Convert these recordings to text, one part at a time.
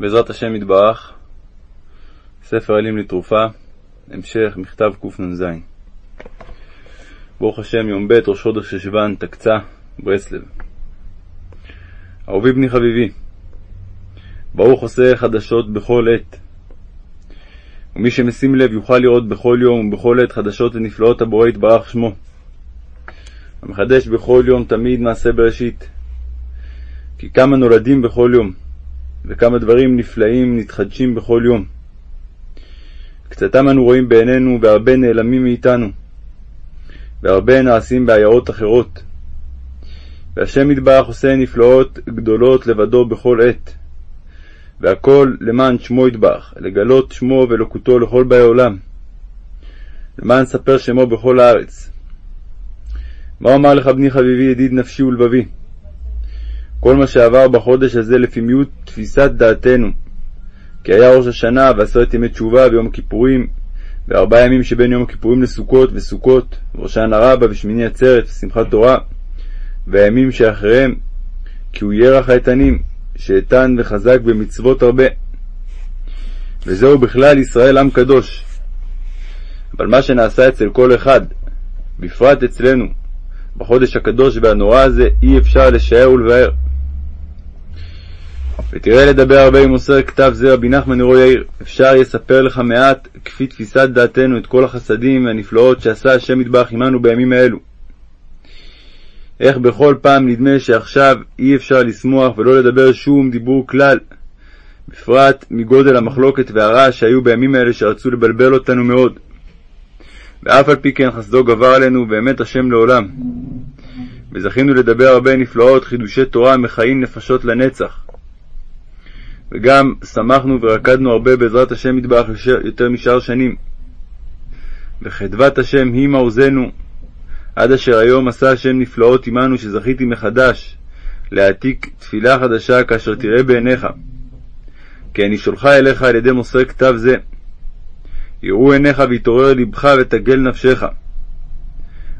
בעזרת השם יתברך, ספר אלים לתרופה, המשך מכתב קנ"ז. ברוך השם, יום ב' ראש חודש חשוון, תקצה, ברסלב. אהובי בני חביבי, ברוך עושה חדשות בכל עת. ומי שמשים לב יוכל לראות בכל יום ובכל עת חדשות ונפלאות הבורא יתברך שמו. המחדש בכל יום תמיד מעשה בראשית. כי כמה נולדים בכל יום, וכמה דברים נפלאים נתחדשים בכל יום. קצתם אנו רואים בעינינו, והרבה נעלמים מאיתנו, והרבה נעשים בעיירות אחרות. והשם יתברך עושה נפלאות גדולות לבדו בכל עת. והכל למען שמו יתברך, לגלות שמו ואלוקותו לכל באי עולם. למען ספר שמו בכל הארץ. מה אומר לך בני חביבי ידיד נפשי ולבבי? כל מה שעבר בחודש הזה לפי מיעוט תפיסת דעתנו. כי היה ראש השנה ועשרת ימי תשובה ויום הכיפורים, וארבעה ימים שבין יום הכיפורים לסוכות וסוכות, וראשן הרבה ושמיני עצרת ושמחת תורה, והימים שאחריהם, כי הוא ירח האיתנים, שאיתן וחזק במצוות הרבה. וזהו בכלל ישראל עם קדוש. אבל מה שנעשה אצל כל אחד, בפרט אצלנו, בחודש הקדוש והנורא הזה, אי אפשר לשער ולבאר. ותראה לדבר הרבה עם מוסר כתב זה רבי נחמן נרו יאיר, אפשר יספר לך מעט, כפי תפיסת דעתנו, את כל החסדים והנפלאות שעשה השם יתברך עמנו בימים האלו. איך בכל פעם נדמה שעכשיו אי אפשר לשמוח ולא לדבר שום דיבור כלל, בפרט מגודל המחלוקת והרעש שהיו בימים האלה שרצו לבלבל אותנו מאוד. ואף על פי כן חסדו גבר עלינו באמת השם לעולם. וזכינו לדבר הרבה נפלאות, חידושי תורה המחיים נפשות לנצח. וגם שמחנו ורקדנו הרבה בעזרת השם יתברך יותר משאר שנים. וחדבת השם היא מעוזנו, עד אשר היום עשה השם נפלאות עמנו שזכיתי מחדש להעתיק תפילה חדשה כאשר תראה בעיניך. כי אני שולחה אליך על ידי מוסר כתב זה. יראו עיניך ויתעורר לבך ותגל נפשך.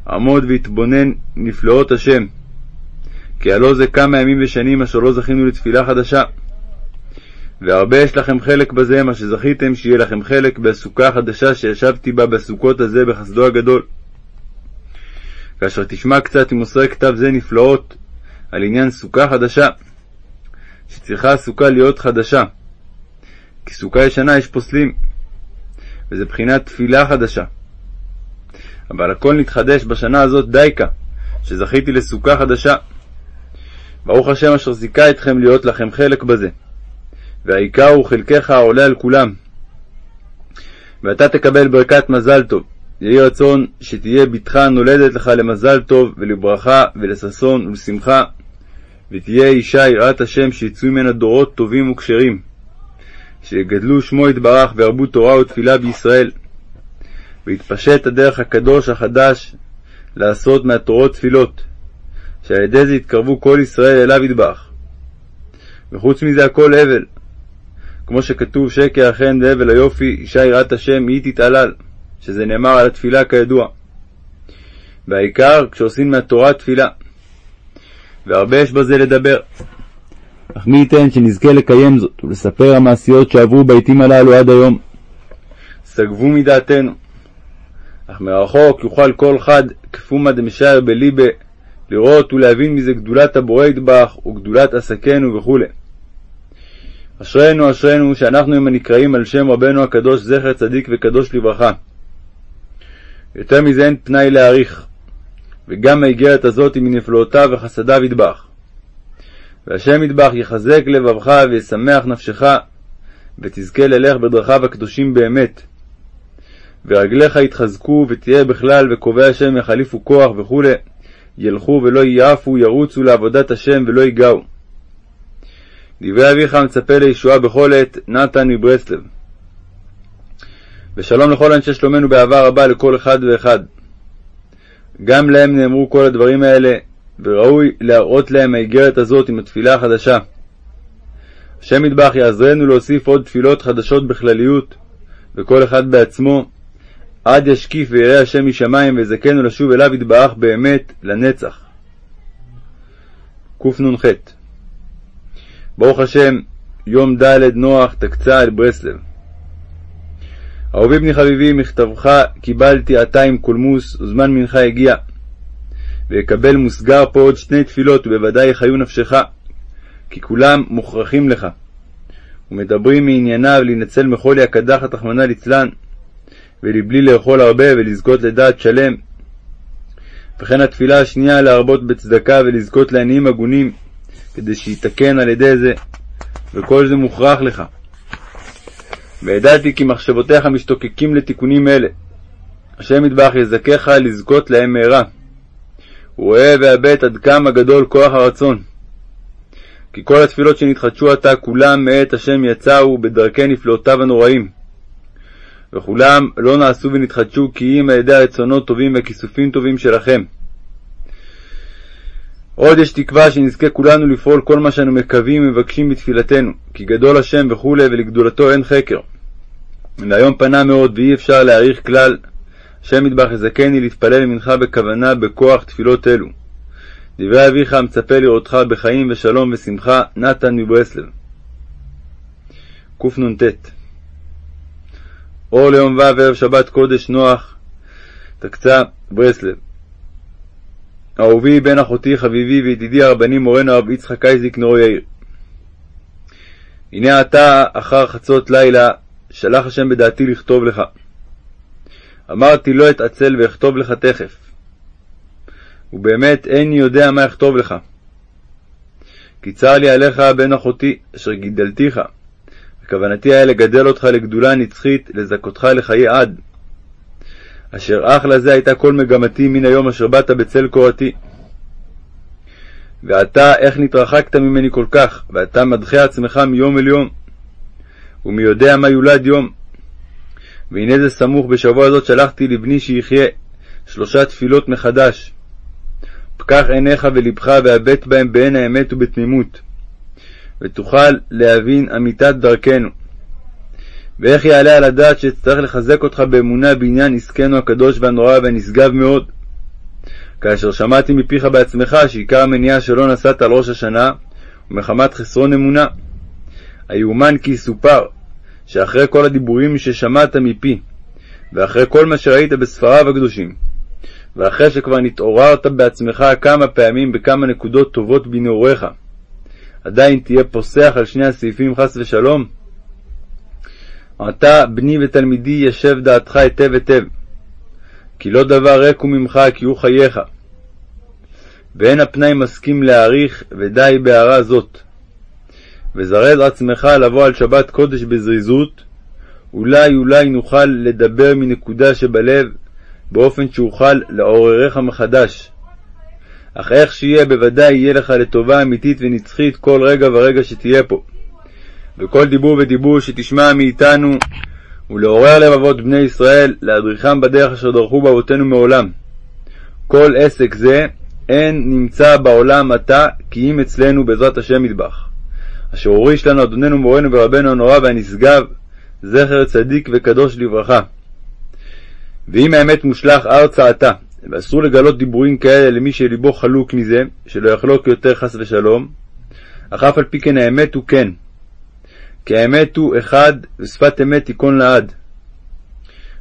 עמוד והתבונן נפלאות השם. כי הלא זה כמה ימים ושנים אשר לא זכינו לתפילה חדשה. והרבה יש לכם חלק בזה, מה שזכיתם שיהיה לכם חלק בסוכה החדשה שישבתי בה בסוכות הזה בחסדו הגדול. כאשר תשמע קצת ממוסרי כתב זה נפלאות על עניין סוכה חדשה, שצריכה הסוכה להיות חדשה, כי סוכה ישנה יש פוסלים, וזה בחינת תפילה חדשה. אבל הכל נתחדש בשנה הזאת דייקה, שזכיתי לסוכה חדשה. ברוך השם אשר זיכה אתכם להיות לכם חלק בזה. והעיקר הוא חלקך העולה על כולם. ואתה תקבל ברכת מזל טוב. יהי רצון שתהיה בתך נולדת לך למזל טוב ולברכה ולששון ולשמחה, ותהיה אישה יראת השם שיצאו ממנה דורות טובים וכשרים, שיגדלו שמו יתברך וירבו תורה ותפילה בישראל, ויתפשט הדרך הקדוש החדש לעשות מהתורות תפילות, שעל ידי זה יתקרבו כל ישראל אליו יתברך. וחוץ מזה הכל הבל, כמו שכתוב שקר החן והבל היופי, אישה יראת השם היא תתעלל, שזה נאמר על התפילה כידוע. והעיקר כשעושים מהתורה תפילה. והרבה יש בזה לדבר. אך מי ייתן שנזכה לקיים זאת, ולספר המעשיות שעברו בעתים הללו עד היום. סגבו מדעתנו. אך מרחוק יוכל כל חד, כפומא דמשער בליבה, לראות ולהבין מזה גדולת הבורא ידבח, וגדולת עסקנו וכו'. אשרינו אשרינו שאנחנו הם הנקראים על שם רבנו הקדוש זכר צדיק וקדוש לברכה. יותר מזה אין פנאי להעריך, וגם האיגרת הזאת היא מנפלאותיו וחסדיו ידבח. והשם ידבח יחזק לבבך וישמח נפשך, ותזכה ללך בדרכיו הקדושים באמת. ורגליך יתחזקו ותהיה בכלל, וקובע השם יחליפו כוח וכו', ילכו ולא ייעפו, ירוצו לעבודת השם ולא ייגעו. דברי אביך מצפה לישועה בכל עת, נתן מברסלב. ושלום לכל אנשי שלומנו באהבה רבה לכל אחד ואחד. גם להם נאמרו כל הדברים האלה, וראוי להראות להם האיגרת הזאת עם התפילה החדשה. השם ידבח יעזרנו להוסיף עוד תפילות חדשות בכלליות, וכל אחד בעצמו, עד ישקיף ויראה השם משמיים ויזכנו לשוב אליו יתברך באמת לנצח. קנ"ח ברוך השם, יום ד' נוח תקצ"ל ברסלב אהובי בני חביבי, מכתבך קיבלתי עתה עם קולמוס, וזמן מנחה הגיע. ואקבל מוסגר פה עוד שני תפילות, ובוודאי יחיו נפשך, כי כולם מוכרחים לך. ומדברים מענייניו להינצל מחולי הקדחת, רחמנא ליצלן, ולבלי לאכול הרבה ולזכות לדעת שלם. וכן התפילה השנייה להרבות בצדקה ולזכות לעניים הגונים, כדי שיתקן על ידי זה, וכל זה מוכרח לך. וידעתי כי מחשבותיך משתוקקים לתיקונים אלה. השם ידבח יזכך לזכות להם מהרה. הוא רואה עד כמה גדול כוח הרצון. כי כל התפילות שנתחדשו עתה, כולם מאת השם יצאו בדרכי נפלאותיו הנוראים. וכולם לא נעשו ונתחדשו כי אם על ידי הרצונות טובים והכיסופים טובים שלכם. עוד יש תקווה שנזכה כולנו לפעול כל מה שאנו מקווים ומבקשים בתפילתנו, כי גדול השם וכולי ולגדולתו אין חקר. והיום פנה מאוד ואי אפשר להעריך כלל. השם ידבח יזכני להתפלל מנחה בכוונה בכוח תפילות אלו. דברי אביך המצפה לראותך בחיים ושלום ושמחה, נתן מברסלב. קנ"ט אור ליום ו' ערב שבת קודש נוח, תקצה ברסלב. אהובי בן אחותי חביבי וידידי הרבני מורנו הרב יצחק אייזיק נאור יאיר. הנה עתה אחר חצות לילה שלח השם בדעתי לכתוב לך. אמרתי לא אתעצל ואכתוב לך תכף. ובאמת איני יודע מה אכתוב לך. כי צר לי עליך בן אחותי, אשר גידלתיך, וכוונתי היה לגדל אותך לגדולה נצחית, לזכותך לחיי עד. אשר אך לזה הייתה כל מגמתי מן היום אשר באת בצל קורתי. ועתה איך נתרחקת ממני כל כך, ואתה מדחה עצמך מיום אל יום, ומי יודע מה יולד יום. והנה זה סמוך בשבוע הזאת שלחתי לבני שיחיה שלושה תפילות מחדש. פקח עיניך ולבך והבט בהם בעין האמת ובתמימות, ותוכל להבין אמיתת דרכנו. ואיך יעלה על הדעת שאצטרך לחזק אותך באמונה בעניין עסקנו הקדוש והנורא והנשגב מאוד? כאשר שמעתי מפיך בעצמך שעיקר המניעה שלא נסעת על ראש השנה ומחמת חסרון אמונה. היאומן כי יסופר שאחרי כל הדיבורים ששמעת מפי, ואחרי כל מה שראית בספריו הקדושים, ואחרי שכבר נתעוררת בעצמך כמה פעמים בכמה נקודות טובות בנעוריך, עדיין תהיה פוסח על שני הסעיפים חס ושלום? עתה בני ותלמידי ישב דעתך היטב היטב, כי לא דבר ריק הוא ממך כי הוא חייך. ואין הפנאי מסכים להעריך, ודי בהערה זאת. וזרז עצמך לבוא על שבת קודש בזריזות, אולי אולי נוכל לדבר מנקודה שבלב, באופן שאוכל לעוררך מחדש. אך איך שיהיה, בוודאי יהיה לך לטובה אמיתית ונצחית כל רגע ורגע שתהיה פה. וכל דיבור ודיבור שתשמע מאיתנו, ולעורר לבבות בני ישראל, להדריכם בדרך אשר דרכו באבותינו מעולם. כל עסק זה אין נמצא בעולם עתה, כי אם אצלנו בעזרת השם מטבח. אשר הוריש לנו אדוננו מורנו ורבנו הנורא והנשגב, זכר צדיק וקדוש לברכה. ואם האמת מושלך ארצה עתה, ואסור לגלות דיבורים כאלה למי שליבו חלוק מזה, שלא יחלוק יותר חס ושלום, אך אף על פי כן האמת הוא כן. כי האמת הוא אחד, ושפת אמת תיכון לעד.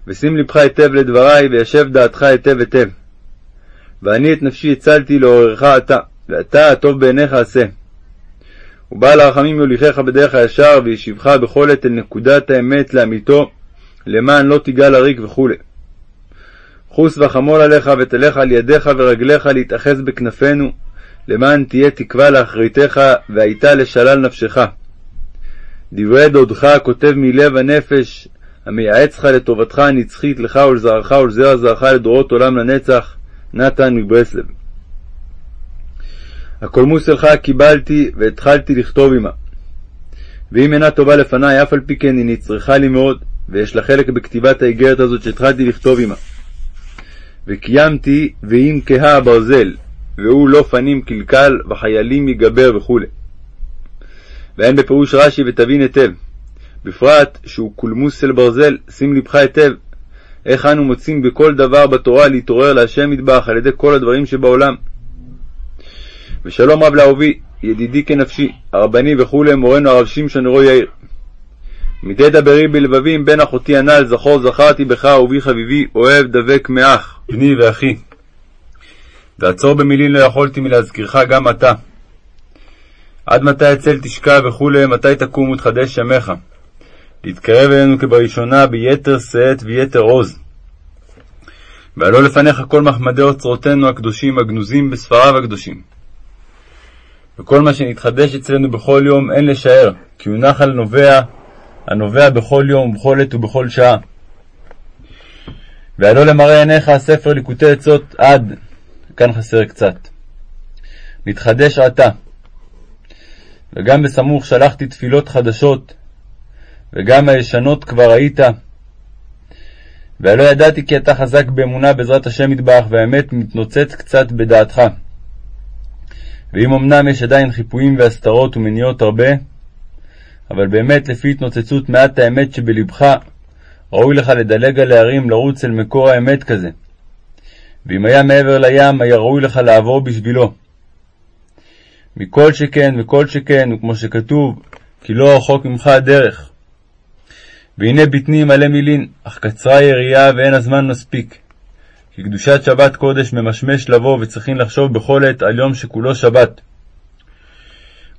ושים לבך היטב לדברי, וישב דעתך היטב היטב. ואני את נפשי הצלתי לעוררך עתה, ואתה הטוב בעיניך עשה. ובעל הרחמים יוליכך בדרך הישר, וישיבך בכל עת אל נקודת האמת לאמיתו, למען לא תיגע לריק וכו'. חוס וחמול עליך, ותלך על ידיך ורגליך להתאחז בכנפינו, למען תהיה תקווה לאחריתך, והייתה לשלל נפשך. דברי דודך כותב מלב הנפש, המייעץ לך לטובתך הנצחית לך ולזרעך ולזרע זרעך לדורות עולם לנצח, נתן מברסלב. הקולמוס שלך קיבלתי והתחלתי לכתוב עמה. ואם אינה טובה לפניי, אף על פי כן היא נצרכה לי מאוד, ויש לה חלק בכתיבת האיגרת הזאת שהתחלתי לכתוב עמה. וקיימתי ואם כהה הברזל, והוא לא פנים קלקל, וחיילים יגבר וכו'. ואין בפירוש רש"י ותבין היטב. בפרט שהוא קולמוס של ברזל, שים לבך היטב. איך אנו מוצאים בכל דבר בתורה להתעורר להשם מטבח על ידי כל הדברים שבעולם. ושלום רב לאהובי, ידידי כנפשי, הרבני וכולי, מורנו הרב שמשון רוי יאיר. מדי דברי בלבבי עם בן אחותי הנ"ל, זכור זכרתי בך, אהובי חביבי, אוהב דבק מאח, בני ואחי. ועצור במילין לא יכולתי מלהזכירך גם אתה. עד מתי הצל תשקע וכולי, מתי תקום ותחדש ימיך. להתקרב אלינו כבראשונה ביתר שאת ויתר עוז. ועלו לפניך כל מחמדי אוצרותינו הקדושים הגנוזים בספריו הקדושים. וכל מה שנתחדש אצלנו בכל יום אין לשער, כי הוא נחל נובע, הנובע בכל יום, בכל עת ובכל שעה. ועלו למראה עיניך הספר ליקוטי עצות עד, כאן חסר קצת. נתחדש עתה. וגם בסמוך שלחתי תפילות חדשות, וגם הישנות כבר היית. והלא ידעתי כי אתה חזק באמונה בעזרת השם יתברך, והאמת מתנוצץ קצת בדעתך. ואם אמנם יש עדיין חיפויים והסתרות ומניעות הרבה, אבל באמת לפי התנוצצות מעט האמת שבלבך, ראוי לך לדלג על ההרים לרוץ אל מקור האמת כזה. ואם היה מעבר לים, היה ראוי לך לעבור בשבילו. מכל שכן וכל שכן, וכמו שכתוב, כי לא רחוק ממך הדרך. והנה בטני מלא מילין, אך קצרה יריעה ואין הזמן מספיק. כי קדושת שבת קודש ממשמש לבוא, וצריכים לחשוב בכל עת על יום שכולו שבת.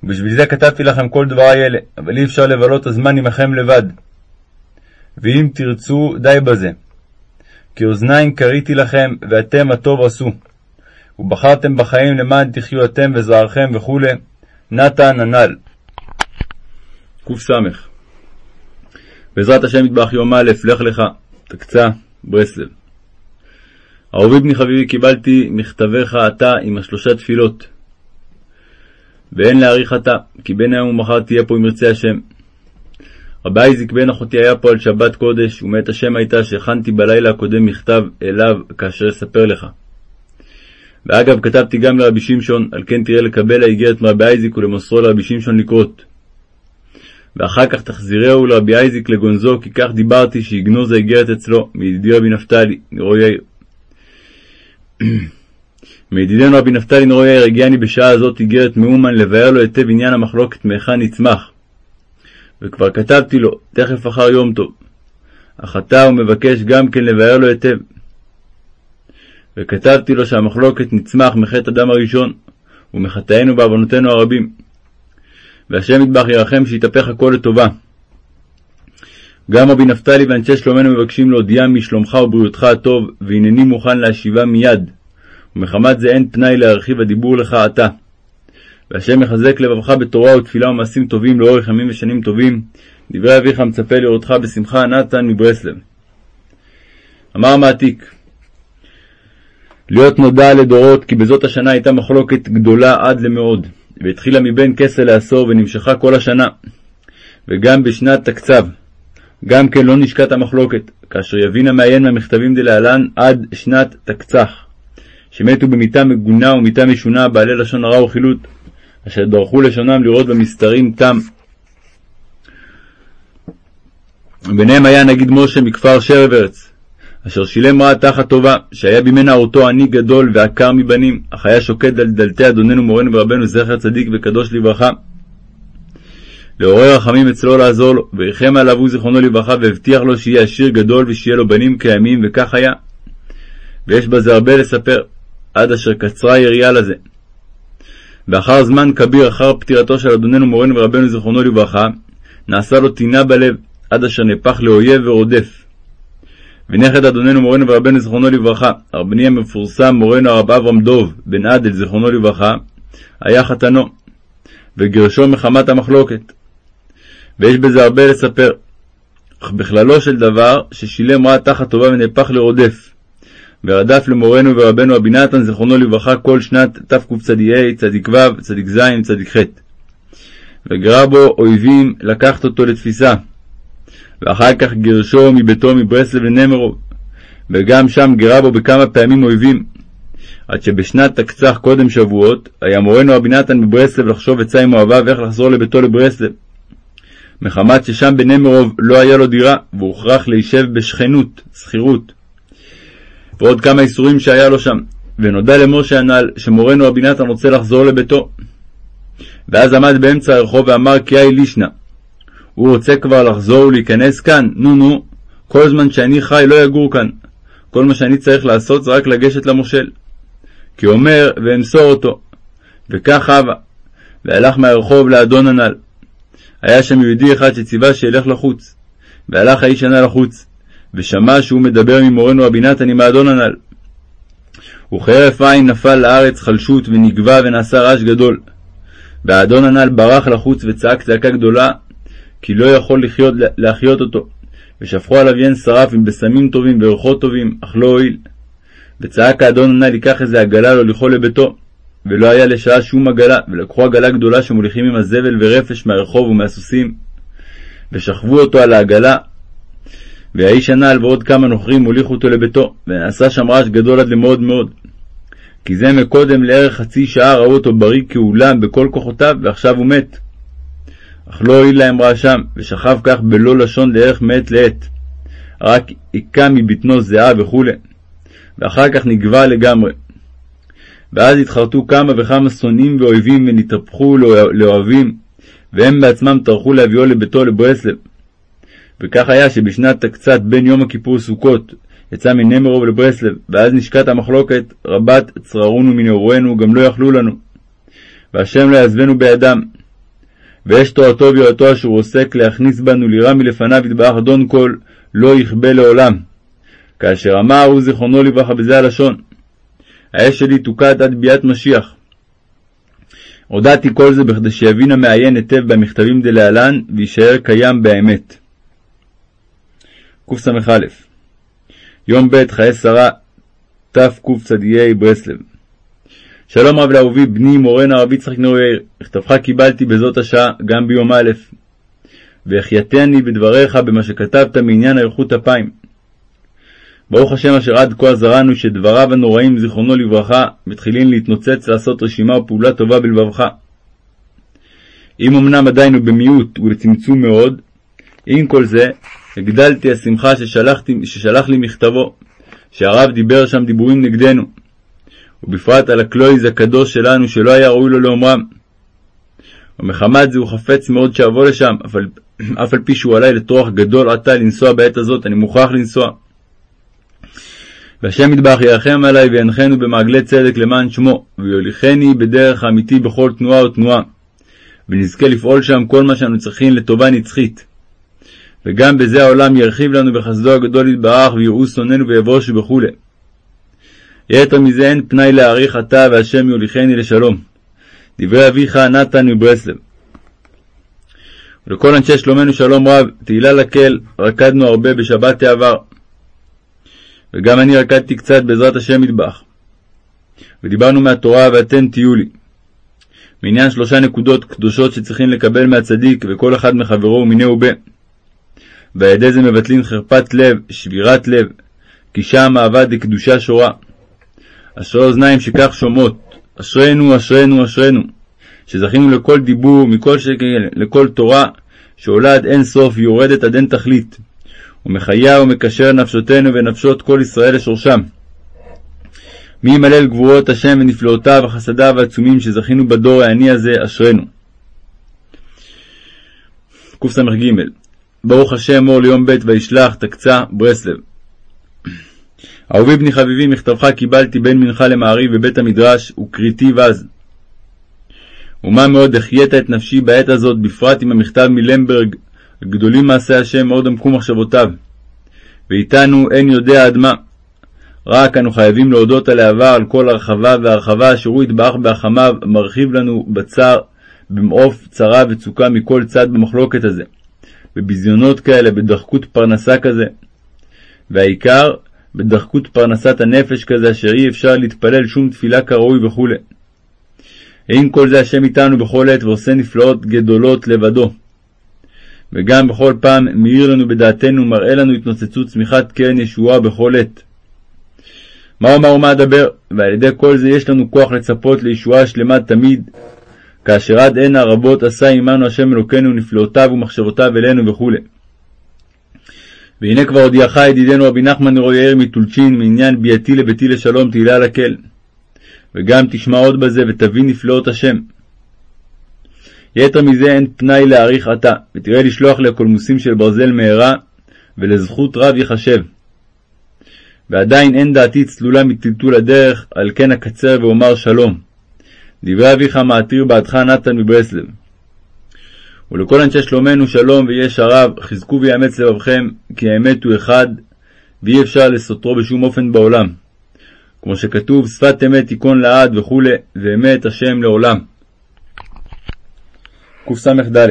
ובשביל זה כתבתי לכם כל דברי אלה, אבל אי אפשר לבלות הזמן עמכם לבד. ואם תרצו, די בזה. כי אוזניים כריתי לכם, ואתם הטוב עשו. ובחרתם בחיים למען תחיו אתם וזרעכם וכו', נתן הנ"ל. קס בעזרת השם יתברך יום א', לך לך, תקצה, ברסלב. אהובי בני חביבי, קיבלתי מכתבך עתה עם השלושה תפילות. ואין להעריך עתה, כי בין היום ומחר תהיה פה אם ירצה השם. רבי אייזיק בן אחותי היה פה על שבת קודש, ומאת השם הייתה שהכנתי בלילה הקודם מכתב אליו כאשר אספר לך. ואגב, כתבתי גם לרבי שמשון, על כן תראה לקבל האיגרת מרבי אייזיק ולמוסרו לרבי שמשון לקרות. ואחר כך תחזירהו לרבי אייזיק לגונזו, כי כך דיברתי שיגנוז האיגרת אצלו, מידידי רבי נפתלי, נרו יאיר. מידידנו רבי נפתלי נרו יאיר הגיע אני בשעה הזאת איגרת מאומן לבאר לו היטב עניין המחלוקת מהיכן נצמח. וכבר כתבתי לו, תכף אחר יום טוב. אך עתה הוא מבקש גם כן לבאר לו היטב. וכתבתי לו שהמחלוקת נצמח מחטא אדם הראשון, ומחטאינו בעוונותינו הרבים. והשם יטבח ירחם שיתהפך הכל לטובה. גם רבי נפתלי ואנשי שלומנו מבקשים להודיעם משלומך ובריאותך הטוב, והנני מוכן להשיבה מיד, ומחמת זה אין פנאי להרחיב הדיבור לך עתה. והשם יחזק לבבך בתורה ותפילה ומעשים טובים לאורך ימים ושנים טובים. דברי אביך מצפה לראותך בשמחה נתן מברסלב. אמר המעתיק להיות נודע לדורות כי בזאת השנה הייתה מחלוקת גדולה עד למאוד, והתחילה מבין כסה לעשור ונמשכה כל השנה, וגם בשנת תקצב. גם כן לא נשקט המחלוקת, כאשר יבין המעיין מהמכתבים דלהלן עד שנת תקצח, שמתו במיתה מגונה ומיתה משונה בעלי לשון הרע וחילוט, אשר דרכו לשונם לראות במסתרים תם. ביניהם היה נגיד משה מכפר שרברץ, אשר שילם רע תחת טובה, שהיה בימי נערותו עני גדול ועקר מבנים, אך היה שוקד על דלתי אדוננו מורנו ורבנו זכר צדיק וקדוש לברכה. לעורר רחמים אצלו לעזור לו, וריחם עליו הוא זיכרונו לברכה, והבטיח לו שיהיה עשיר גדול ושיהיה לו בנים קיימים, וכך היה. ויש בזה הרבה לספר, עד אשר קצרה היריעה לזה. ואחר זמן כביר, אחר פטירתו של אדוננו מורנו ורבנו זיכרונו לברכה, נעשה לו טינה בלב, עד אשר נהפך לאויב ורודף. ונכד אדוננו מורנו ורבנו זיכרונו לברכה, הרבני המפורסם מורנו הרב אברהם דוב, בן עדל זיכרונו לברכה, היה חתנו, וגרשו מחמת המחלוקת. ויש בזה הרבה לספר. אך בכללו של דבר, ששילם רע תחת טובה ונהפך לרודף. ורדף למורנו ורבנו רבי נתן זיכרונו לברכה כל שנת תקצ"ה, צדיק ו', צדיק ז', צדיק ח'. וגרע בו אויבים לקחת אותו לתפיסה. ואחר כך גירשו מביתו מברסלב לנמרוב, וגם שם גירה בו בכמה פעמים אויבים, עד שבשנת תקצח קודם שבועות, היה מורנו רבי נתן בברסלב לחשוב עצה עם אוהביו איך לחזור לביתו לברסלב. מחמת ששם בנמרוב לא היה לו דירה, והוכרח להישב בשכנות, שכירות. ועוד כמה איסורים שהיה לו שם. ונודע למשה הנ"ל שמורנו רבי נתן רוצה לחזור לביתו. ואז עמד באמצע הרחוב ואמר כי היי לישנא. הוא רוצה כבר לחזור ולהיכנס כאן? נו נו, כל זמן שאני חי לא יגור כאן. כל מה שאני צריך לעשות זה רק לגשת למושל. כי אומר, ואמסור אותו. וכך הווה. והלך מהרחוב לאדון הנ"ל. היה שם יהודי אחד שציווה שילך לחוץ. והלך האיש הנ"ל לחוץ, ושמע שהוא מדבר ממורנו רבי נתן עם האדון הנ"ל. וכהרף עין נפל לארץ חלשות ונגבה ונעשה רעש גדול. והאדון הנ"ל ברח לחוץ וצעק צעקה גדולה, כי לא יכול לחיות, להחיות אותו. ושפכו עליו יין שרף עם בשמים טובים וריחות טובים, אך לא הועיל. וצעק האדון הנ"ל ייקח איזה עגלה לו לאכול לביתו. ולא היה לשעה שום עגלה, ולקחו עגלה גדולה שמוליכים עם הזבל ורפש מהרחוב ומהסוסים, ושכבו אותו על העגלה. והאיש הנ"ל ועוד כמה נוכרים הוליכו אותו לביתו, ונעשה שם רעש גדול עד למאוד מאוד. כי זה מקודם לערך חצי שעה ראו אותו בריא כאולם בכל כוחותיו, ועכשיו הוא מת. אך לא הועיל להם רעשם, ושכב כך בלא לשון לערך מעת לעת. רק היכה מבטנו זיעה וכו', ואחר כך נגבה לגמרי. ואז התחרטו כמה וכמה שונאים ואויבים ונתהפכו לאוהבים, והם בעצמם טרחו להביאו לביתו לברסלב. וכך היה שבשנת הקצת בין יום הכיפור וסוכות יצא מנמרוב לברסלב, ואז נשקט המחלוקת, רבת צררונו מנעורנו, גם לא יכלו לנו. והשם לא יעזבנו בידם. ויש תורתו ויועתו אשר עוסק להכניס בנו לירה מלפניו יתברך אדון כל, לא יכבה לעולם. כאשר אמר הוא זיכרונו לברכה בזה הלשון, האש שלי תוקד עד ביאת משיח. הודעתי כל זה בכדי שיבין המעיין היטב במכתבים דלהלן, ויישאר קיים באמת. קס"א יום ב' חיי שרה תקצ"ה ברסלב שלום רב לאהובי בני מורנו הרב יצחק נאו יאיר, מכתבך קיבלתי בזאת השעה גם ביום א', והחייתני בדבריך במה שכתבת מעניין אריכות אפיים. ברוך השם אשר עד כה עזרנו שדבריו הנוראים זיכרונו לברכה מתחילים להתנוצץ לעשות רשימה ופעולה טובה בלבבך. אם אמנם עדיין הוא במיעוט ולצמצום מאוד, עם כל זה הגדלתי השמחה ששלחתי, ששלח לי מכתבו, שהרב דיבר שם דיבורים נגדנו, ובפרט על הקלויז הקדוש שלנו שלא היה ראוי לו לאומרם. ומחמת זה הוא חפץ מאוד שאבוא לשם, אף על, אף על פי שהוא עלי לטרוח גדול עתה לנסוע בעת הזאת, אני מוכרח לנסוע. והשם ידבח ירחם עלי וינחנו במעגלי צדק למען שמו, ויוליכני בדרך האמיתי בכל תנועה ותנועה, ונזכה לפעול שם כל מה שאנו צריכים לטובה נצחית. וגם בזה העולם ירחיב לנו בחסדו הגדול יתברך, ויראו שונאינו ויבושו וכו'. יתר מזה אין פנאי להעריך אתה והשם יוליכני לשלום. דברי אביך נתן מברסלב. ולכל אנשי שלומנו שלום רב, תהילה לקהל, רקדנו הרבה בשבת העבר. וגם אני רקדתי קצת בעזרת השם מטבח. ודיברנו מהתורה ואתם תהיו לי. מעניין שלושה נקודות קדושות שצריכים לקבל מהצדיק וכל אחד מחברו ומינהו בה. ועל ידי זה מבטלים חרפת לב, שבירת לב, כי שם אהבה דקדושה שורה. אשרי אוזניים שכך שומעות, אשרינו, אשרינו, אשרינו, שזכינו לכל דיבור, מכל שקל, לכל תורה, שעולה עד אין סוף ויורדת עד אין תכלית, ומחיה ומקשר נפשותינו ונפשות כל ישראל לשורשם. מי ימלל גבורות השם ונפלאותיו וחסדיו העצומים שזכינו בדור העני הזה, אשרינו. קס"ג ברוך השם אור ליום ב' וישלח תקצה ברסלב. אהובי בני חביבי, מכתבך קיבלתי בין מנחה למעריב בבית המדרש, וקריתי בז. ומה מאוד החיית את נפשי בעת הזאת, בפרט עם המכתב מלמברג, גדולים מעשי השם מאוד עמקו מחשבותיו. ואיתנו אין יודע עד מה. רק אנו חייבים להודות על העבר, על כל הרחבה והרחבה אשר הוא יתברך בהחמיו, מרחיב לנו בצר, במעוף צרה וצוקה מכל צד במחלוקת הזה. בביזיונות כאלה, בדחקות פרנסה כזה. והעיקר, בדחקות פרנסת הנפש כזה, אשר אי אפשר להתפלל שום תפילה כראוי וכו'. עם כל זה השם איתנו בכל עת ועושה נפלאות גדולות לבדו. וגם בכל פעם מאיר לנו בדעתנו ומראה לנו התנוצצות צמיחת קרן ישועה בכל עת. מה אומר ומה אדבר, ועל ידי כל זה יש לנו כוח לצפות לישועה שלמה תמיד, כאשר עד הנה רבות עשה עמנו השם אלוקינו נפלאותיו ומחשבותיו אלינו וכו'. והנה כבר הודיעך ידידנו רבי נחמן נרו יאיר מטולצ'ין מעניין ביאתי לביתי לשלום תהילה לקל. וגם תשמע עוד בזה ותבין נפלאות השם. יתר מזה אין פנאי להעריך עתה, ותראה לשלוח לקולמוסים של ברזל מהרה, ולזכות רב יחשב. ועדיין אין דעתי צלולה מטלטול הדרך, על כן אקצר ואומר שלום. דברי אביך מעתיר בעדך נתן מברסלב. ולכל אנשי שלומנו שלום ויש הרב, חזקו ויאמץ לבבכם, כי האמת הוא אחד, ואי אפשר לסותרו בשום אופן בעולם. כמו שכתוב, שפת אמת תיכון לעד וכו', ואמת השם לעולם. קס"ד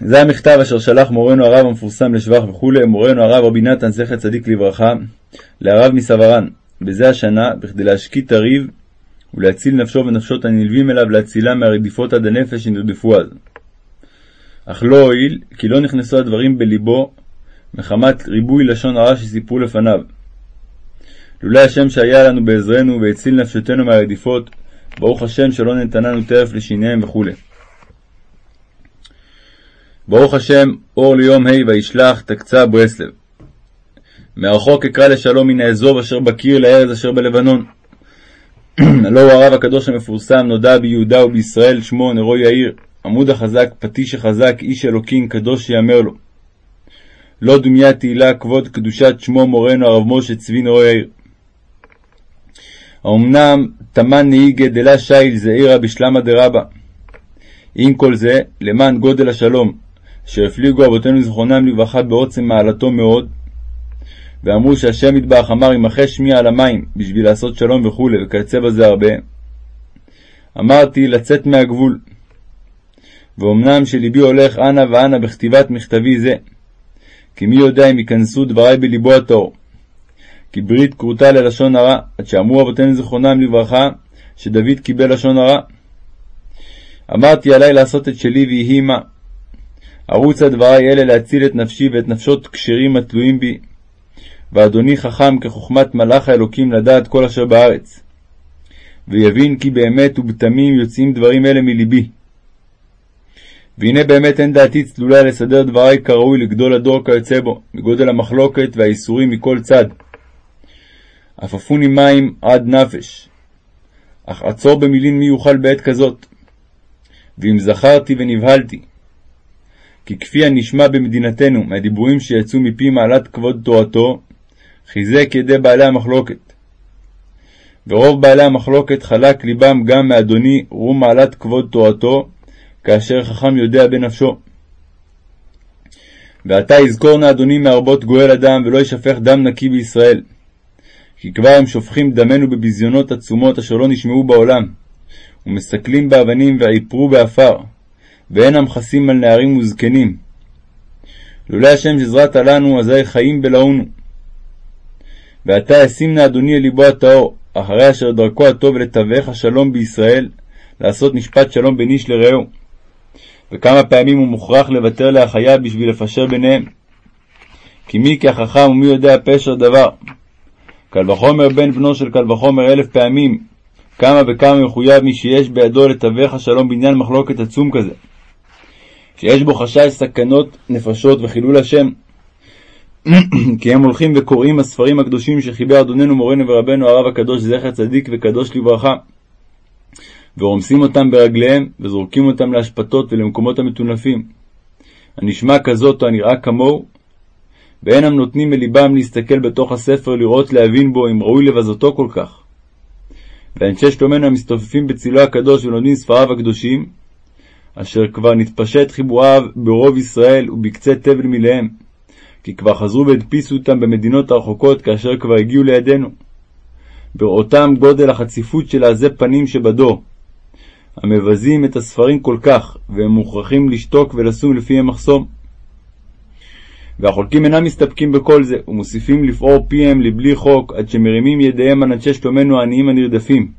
זה המכתב אשר שלח מורנו הרב המפורסם לשבח וכולי, מורנו הרב רבי נתן זכר צדיק לברכה, להרב מסוורן, בזה השנה, בכדי להשקיט הריב ולהציל נפשו ונפשות הנלווים אליו להצילם מהרדיפות עד הנפש שנרדפו אז. אך לא הועיל, כי לא נכנסו הדברים בליבו, מחמת ריבוי לשון הרע שסיפרו לפניו. לולא השם שהיה לנו בעזרנו והציל נפשותנו מהרדיפות, ברוך השם שלא נתננו טרף לשיניהם וכו'. ברוך השם, אור ליום ה' וישלח, תקצה ברסלב. מרחוק אקרא לשלום מן האזוב אשר בקיר לארז אשר בלבנון. הלא הוא הרב הקדוש המפורסם, נודע ביהודה ובישראל, שמו נרו יאיר, עמוד החזק, פטיש החזק, איש אלוקים, קדוש יאמר לו. לא דומיה תהילה, כבוד קדושת שמו מורנו הרב משה צבי נרו יאיר. האמנם תמן נהיגה דלה שייל זעירא בשלמא דרבא. עם כל זה, למען גודל השלום, אשר הפליגו אבותינו זכרונם לברכה בעוצם מעלתו מאוד, ואמרו שהשם יתברך אמר ימחה שמי על המים בשביל לעשות שלום וכולי, וכיוצא בזה הרבה. אמרתי לצאת מהגבול. ואומנם שליבי הולך אנה ואנה בכתיבת מכתבי זה, כי מי יודע אם ייכנסו דברי בליבו הטהור. כי ברית כרותה ללשון הרע, עד שאמרו אבותינו זכרונם לברכה, שדוד קיבל לשון הרע. אמרתי עלי לעשות את שלי ויהי מה. ערוצה דברי אלה להציל את נפשי ואת נפשות כשרים התלויים בי, ואדוני חכם כחוכמת מלאך האלוקים לדעת כל אשר בארץ. ויבין כי באמת ובתמים יוצאים דברים אלה מלבי. והנה באמת אין דעתי צלולה לסדר דברי כראוי לגדול הדור כיוצא בו, מגודל המחלוקת והאיסורים מכל צד. עפפוני מים עד נפש, אך עצור במילין מי יוכל בעת כזאת. ואם זכרתי ונבהלתי, כי כפי הנשמע במדינתנו מהדיבורים שיצאו מפי מעלת כבוד תורתו, חיזק ידי בעלי המחלוקת. ורוב בעלי המחלוקת חלק ליבם גם מאדוני רום מעלת כבוד תורתו, כאשר חכם יודע בנפשו. ועתה יזכור נא אדוני מהרבות גואל אדם, ולא ישפך דם נקי בישראל. כי כבר הם שופכים דמנו בביזיונות עצומות אשר לא נשמעו בעולם, ומסקלים באבנים ועיפרו באפר, ואינם חסים על נערים וזקנים. לולא השם שעזרתה לנו, אזי חיים בלעונו. ועתה ישים נא אדוני אל ליבו הטהור, אחרי אשר דרכו הטוב לתווך השלום בישראל, לעשות משפט שלום בין איש לרעהו. וכמה פעמים הוא מוכרח לוותר להחיה בשביל לפשר ביניהם. כי מי כחכם ומי יודע פשר דבר. קל וחומר בן בנו של קל וחומר אלף פעמים, כמה וכמה מחויב מי שיש בידו לתווך השלום בעניין מחלוקת עצום כזה. שיש בו חשש סכנות נפשות וחילול השם. כי הם הולכים וקוראים הספרים הקדושים שחיבר אדוננו מורנו ורבנו הרב הקדוש זכר צדיק וקדוש לברכה, ורומסים אותם ברגליהם, וזורקים אותם לאשפתות ולמקומות המטונפים. הנשמע כזאת או הנראה כמוהו, ואינם נותנים מלבם להסתכל בתוך הספר, לראות, להבין בו, אם ראוי לבזותו כל כך. ואנשי שלומנו המסתופפים בצילו הקדוש ולומדים ספריו הקדושים, אשר כבר נתפשט חיבוריו ברוב ישראל ובקצה תבל מליהם, כי כבר חזרו והדפיסו אותם במדינות הרחוקות כאשר כבר הגיעו לידינו. בראותם גודל החציפות של העזי פנים שבדור, המבזים את הספרים כל כך, והם מוכרחים לשתוק ולשום לפיהם מחסום. והחולקים אינם מסתפקים בכל זה, ומוסיפים לפעור פיהם לבלי חוק, עד שמרימים ידיהם על אנשי שלומנו העניים הנרדפים.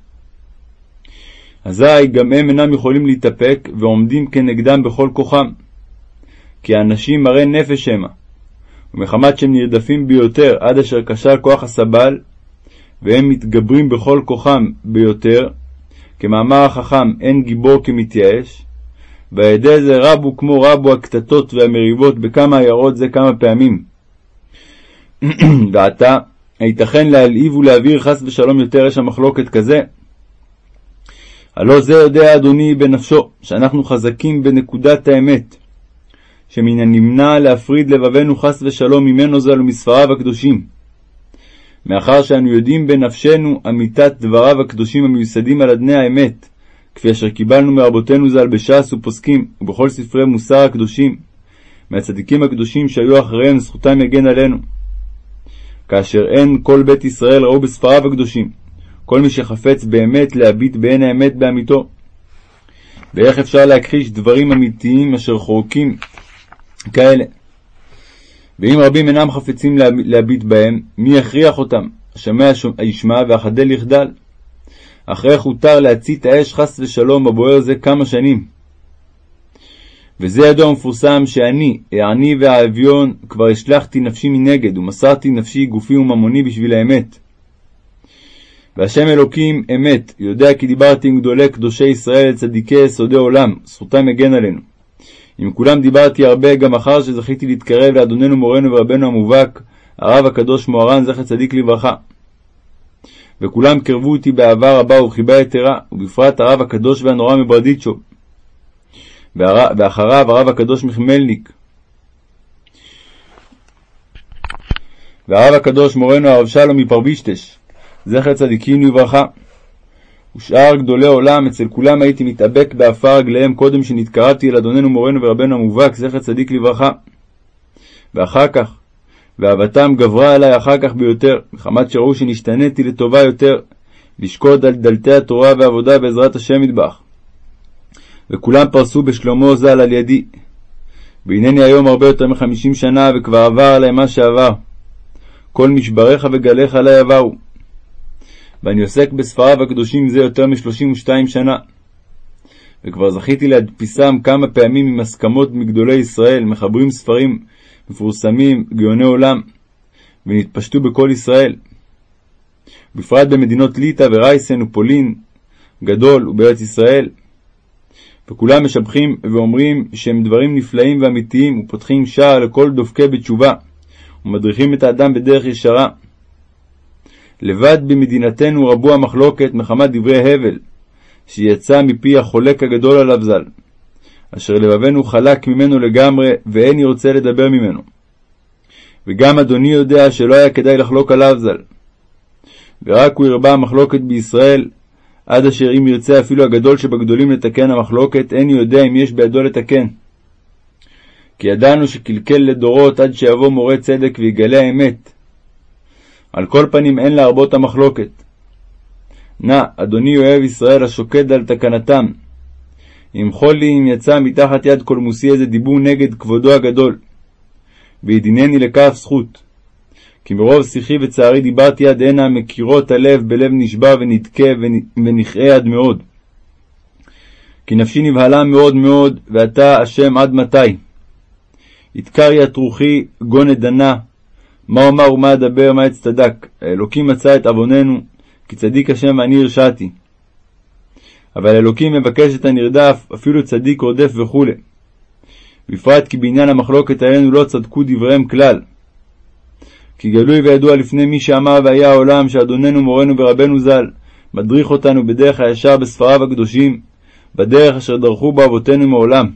אזי גם הם אינם יכולים להתאפק, ועומדים כנגדם בכל כוחם. כי האנשים מראה נפש המה, ומחמת שהם נרדפים ביותר עד אשר כשל כוח הסבל, והם מתגברים בכל כוחם ביותר, כמאמר החכם אין גיבור כמתייאש, ועל ידי זה רבו כמו רבו הקטטות והמריבות בכמה עיירות זה כמה פעמים. ועתה, הייתכן להלהיב ולהעביר חס ושלום יותר אש המחלוקת כזה? הלא זה יודע אדוני בנפשו, שאנחנו חזקים בנקודת האמת, שמן הנמנע להפריד לבבנו חס ושלום ממנו ז"ל ומספריו הקדושים. מאחר שאנו יודעים בנפשנו אמיתת דבריו הקדושים המיוסדים על אדני האמת, כפי אשר קיבלנו מרבותינו ז"ל בש"ס ופוסקים, ובכל ספרי מוסר הקדושים, מהצדיקים הקדושים שהיו אחריהם זכותם יגן עלינו. כאשר אין כל בית ישראל ראו בספריו הקדושים, כל מי שחפץ באמת להביט בעין האמת באמיתו. ואיך אפשר להכחיש דברים אמיתיים אשר חורקים כאלה? ואם רבים אינם חפצים להביט בהם, מי יכריח אותם? השמע ישמע והחדל יחדל. איך הותר להצית האש חס ושלום בבוער זה כמה שנים? וזה ידוע ומפורסם שאני, העני והאביון, כבר השלכתי נפשי מנגד, ומסרתי נפשי גופי וממוני בשביל האמת. והשם אלוקים אמת, יודע כי דיברתי עם גדולי קדושי ישראל, צדיקי יסודי עולם, זכותם יגן עלינו. עם כולם דיברתי הרבה, גם אחר שזכיתי להתקרב לאדוננו מורנו ורבנו המובהק, הרב הקדוש מוהר"ן, זכר צדיק לברכה. וכולם קרבו אותי באהבה רבה ובחיבה יתרה, ובפרט הרב הקדוש והנורא מברדיצ'ו, ואחריו הרב הקדוש מחמלניק. והרב הקדוש מורנו הרב שלום מפרבישטש, זכר צדיקים לברכה. ושאר גדולי עולם, אצל כולם הייתי מתאבק בעפר רגליהם קודם שנתקרבתי אל אדוננו מורנו ורבנו המובהק, זכר צדיק לברכה. ואחר כך, ואהבתם גברה עלי אחר כך ביותר, מחמת שראו שנשתניתי לטובה יותר, לשקוד על דלתי התורה והעבודה בעזרת השם מטבח. וכולם פרסו בשלמה ז"ל על ידי. והנני היום הרבה יותר מחמישים שנה, וכבר עבר עלי מה שעבר. כל משבריך וגליך עלי עברו. ואני עוסק בספריו הקדושים זה יותר משלושים ושתיים שנה. וכבר זכיתי להדפיסם כמה פעמים עם הסכמות מגדולי ישראל, מחברים ספרים מפורסמים, גאוני עולם, ונתפשטו בכל ישראל. בפרט במדינות ליטא ורייסן ופולין, גדול, ובארץ ישראל. וכולם משבחים ואומרים שהם דברים נפלאים ואמיתיים, ופותחים שער לכל דופקי בתשובה, ומדריכים את האדם בדרך ישרה. לבד במדינתנו רבו המחלוקת מחמת דברי הבל, שיצא מפי החולק הגדול עליו ז"ל, אשר לבבנו חלק ממנו לגמרי, ואין ירצה לדבר ממנו. וגם אדוני יודע שלא היה כדאי לחלוק עליו ז"ל. ורק הוא הרבה המחלוקת בישראל, עד אשר אם ירצה אפילו הגדול שבגדולים לתקן המחלוקת, אין יודע אם יש בידו לתקן. כי ידענו שקלקל לדורות עד שיבוא מורה צדק ויגלה האמת, על כל פנים אין להרבות המחלוקת. נא, אדוני אוהב ישראל השוקד על תקנתם. ימחול לי אם יצא מתחת יד קולמוסי איזה דיבור נגד כבודו הגדול. וידינני לכף זכות. כי מרוב שיחי וצערי דיברתי עד הנה מקירות הלב בלב נשבע ונדכה ונכאה עד מאוד. כי נפשי נבהלה מאוד מאוד, ואתה השם עד מתי? יתקר יד רוחי גונד דנה, מה אומר ומה אדבר, מה אצטדק? האלוקים מצא את עווננו, כי צדיק השם ואני הרשעתי. אבל אלוקים מבקש את הנרדף, אפילו צדיק רודף וכו'. בפרט כי בעניין המחלוקת עלינו לא צדקו דבריהם כלל. כי גלוי וידוע לפני מי שאמר והיה העולם שאדוננו מורנו ורבנו ז"ל מדריך אותנו בדרך הישר בספריו הקדושים, בדרך אשר דרכו בו אבותינו מעולם.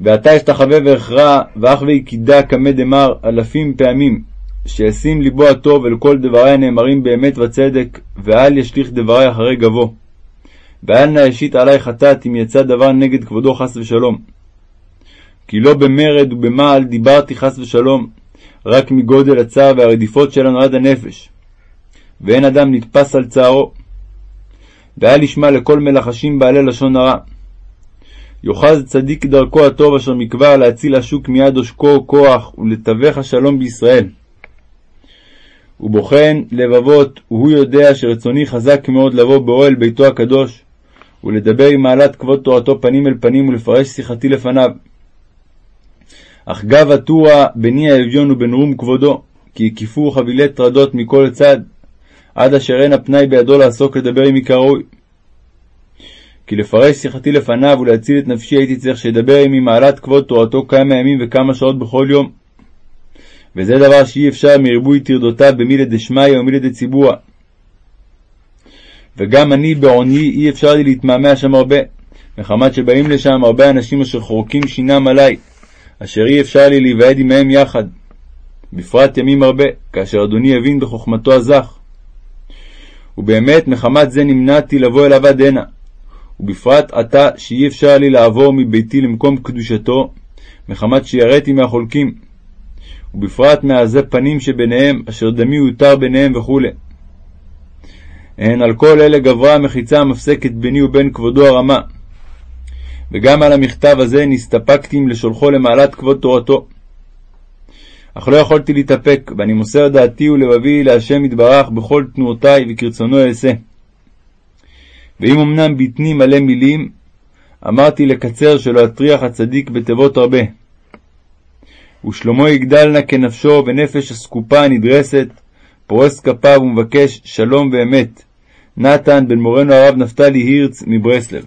ועתה אשתחווה ואכרע, ואח ויקידה קמא דמר אלפים פעמים, שישים ליבו הטוב אל כל דברי הנאמרים באמת וצדק, ואל ישליך דברי אחרי גבו. ואל נא ישית עלי חטאת אם יצא דבר נגד כבודו חס ושלום. כי לא במרד ובמעל דיברתי חס ושלום, רק מגודל הצער והרדיפות שלנו עד הנפש. ואין אדם נתפס על צערו. ואל ישמע לכל מלחשים בעלי לשון הרע. יאחז צדיק דרכו הטוב אשר מכבר להציל השוק מיד עושקו כוח ולתווך השלום בישראל. ובוחן לבבות, והוא יודע שרצוני חזק מאוד לבוא באוהל ביתו הקדוש, ולדבר עם מעלת כבוד תורתו פנים אל פנים ולפרש שיחתי לפניו. אך גב אטורה בני האביון ובין רום כבודו, כי הקיפוהו חבילי טרדות מכל צד, עד אשר אין הפנאי בידו לעסוק לדבר עמי כראוי. כי לפרש שיחתי לפניו ולהציל את נפשי הייתי צריך שידבר עמי מעלת כבוד תורתו כמה ימים וכמה שעות בכל יום. וזה דבר שאי אפשר מריבוי טרדותיו במילי דשמיא ומילי דציבורא. וגם אני בעוני אי אפשר לי להתמהמה שם הרבה, מחמת שבאים לשם הרבה אנשים אשר חורקים שינם עלי, אשר אי אפשר לי להיוועד עמהם יחד. בפרט ימים הרבה, כאשר אדוני יבין בחוכמתו הזך. ובאמת מחמת זה נמנעתי לבוא אליו עד הנה, ובפרט עתה שאי אפשר לי לעבור מביתי למקום קדושתו, מחמת שיראתי מהחולקים, ובפרט מעזי פנים שביניהם, אשר דמי הותר ביניהם וכו'. הן על כל אלה גברה המחיצה המפסקת ביני ובין כבודו הרמה. וגם על המכתב הזה נסתפקתי עם לשולחו למעלת כבוד תורתו. אך לא יכולתי להתאפק, ואני מוסר דעתי ולבבי להשם יתברך בכל תנועותי וכרצונו אעשה. ואם אמנם בטני מלא מילים, אמרתי לקצר שלא אטריח הצדיק בתיבות הרבה. ושלמה יגדל נא כנפשו בנפש הסקופה הנדרסת, פורס כפיו ומבקש שלום ואמת. נתן בן מורנו הרב נפתלי הירץ מברסלב